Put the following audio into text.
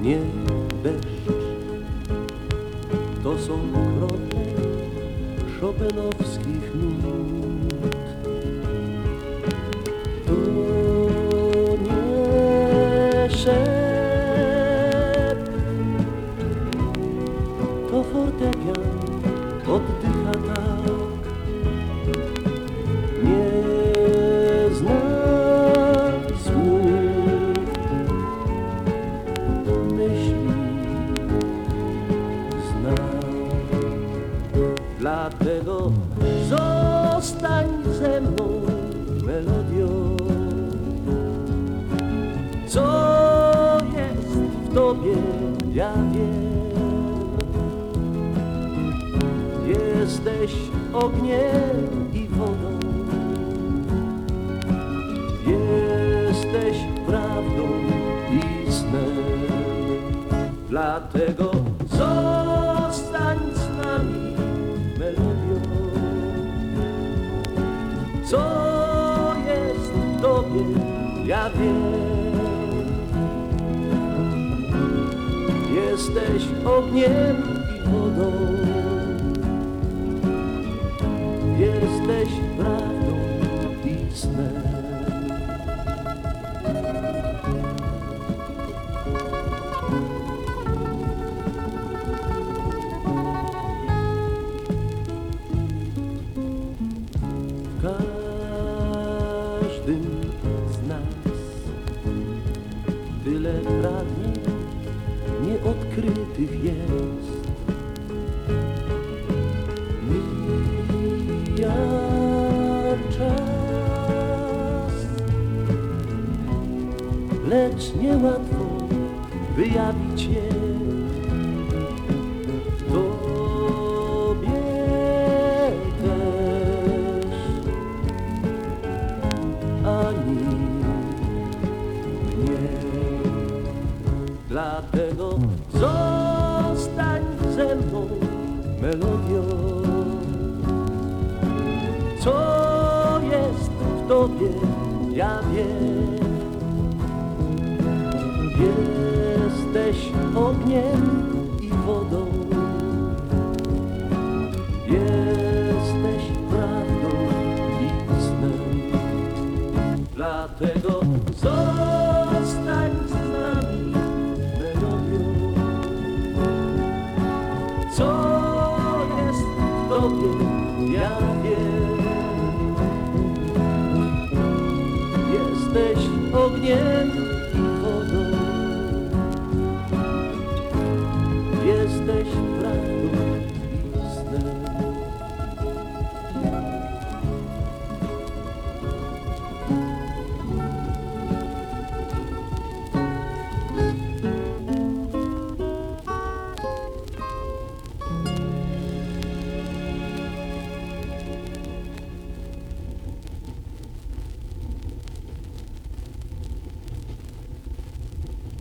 nie deszcz. To są krople szopenowskich nut. To nie szept, to fortepian oddycha Dlatego zostań ze mną melodią. Co jest w tobie, ja wiem. Jesteś ogniem i wodą. Jesteś prawdą i snem. Dlatego Co jest w tobie, ja wiem. Jesteś ogniem i wodą. Jesteś prawdą i snem. Każdym z nas tyle pragnień nieodkrytych jest. Mija czas, lecz niełatwo wyjawić je. Dlatego zostań ze mną melodią. Co jest w tobie, ja wiem. Jesteś ogniem i wodą. Jesteś prawdą i snem. Dlatego zostań jesteś ogniem i wodą. Jesteś prawdą.